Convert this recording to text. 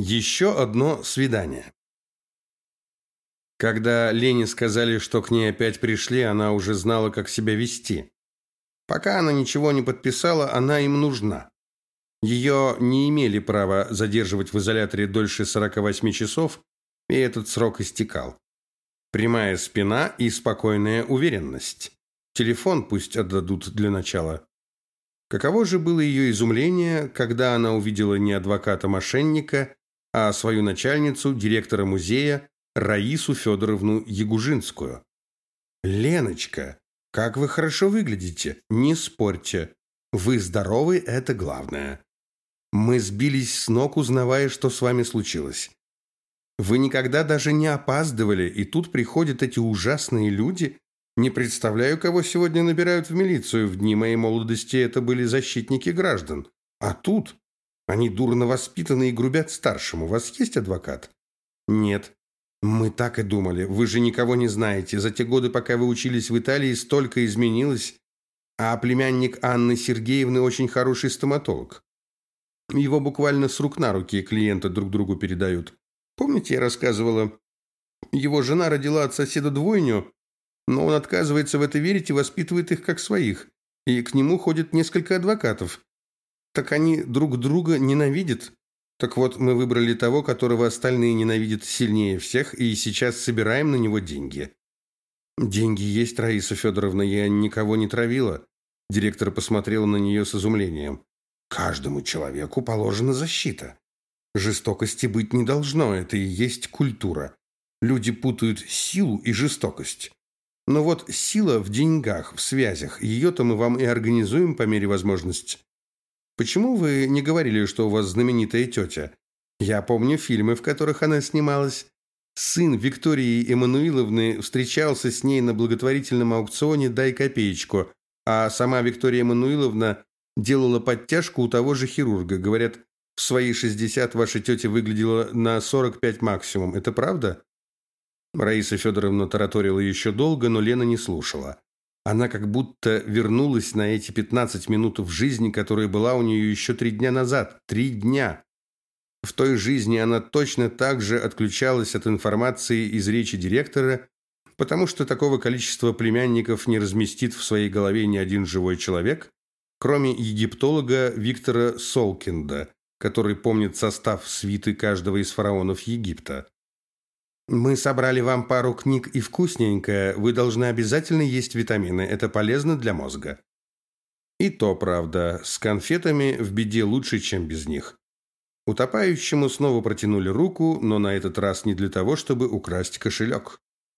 Еще одно свидание. Когда Лене сказали, что к ней опять пришли, она уже знала, как себя вести. Пока она ничего не подписала, она им нужна. Ее не имели права задерживать в изоляторе дольше 48 часов, и этот срок истекал. Прямая спина и спокойная уверенность. Телефон пусть отдадут для начала. Каково же было ее изумление, когда она увидела не адвоката-мошенника, а свою начальницу, директора музея, Раису Федоровну Ягужинскую. «Леночка, как вы хорошо выглядите, не спорьте. Вы здоровы, это главное. Мы сбились с ног, узнавая, что с вами случилось. Вы никогда даже не опаздывали, и тут приходят эти ужасные люди. Не представляю, кого сегодня набирают в милицию. В дни моей молодости это были защитники граждан. А тут они дурно воспитаны и грубят старшему. У вас есть адвокат? Нет. Мы так и думали. Вы же никого не знаете. За те годы, пока вы учились в Италии, столько изменилось. А племянник Анны Сергеевны очень хороший стоматолог. Его буквально с рук на руки клиенты друг другу передают. Помните, я рассказывала, его жена родила от соседа двойню, но он отказывается в это верить и воспитывает их как своих. И к нему ходит несколько адвокатов. Так они друг друга ненавидят. Так вот, мы выбрали того, которого остальные ненавидят сильнее всех, и сейчас собираем на него деньги. Деньги есть, Раиса Федоровна, я никого не травила. Директор посмотрел на нее с изумлением. Каждому человеку положена защита. Жестокости быть не должно, это и есть культура. Люди путают силу и жестокость. Но вот сила в деньгах, в связях, ее-то мы вам и организуем по мере возможности. Почему вы не говорили, что у вас знаменитая тетя? Я помню фильмы, в которых она снималась. Сын Виктории Эммануиловны встречался с ней на благотворительном аукционе «Дай копеечку», а сама Виктория Эммануиловна делала подтяжку у того же хирурга. Говорят, в свои 60 ваша тетя выглядела на 45 максимум. Это правда? Раиса Федоровна тараторила еще долго, но Лена не слушала. Она как будто вернулась на эти 15 минут в жизни, которая была у нее еще три дня назад. Три дня. В той жизни она точно так же отключалась от информации из речи директора, потому что такого количества племянников не разместит в своей голове ни один живой человек, кроме египтолога Виктора Солкинда, который помнит состав свиты каждого из фараонов Египта. Мы собрали вам пару книг и вкусненькое. Вы должны обязательно есть витамины. Это полезно для мозга. И то правда, с конфетами в беде лучше, чем без них. Утопающему снова протянули руку, но на этот раз не для того, чтобы украсть кошелек.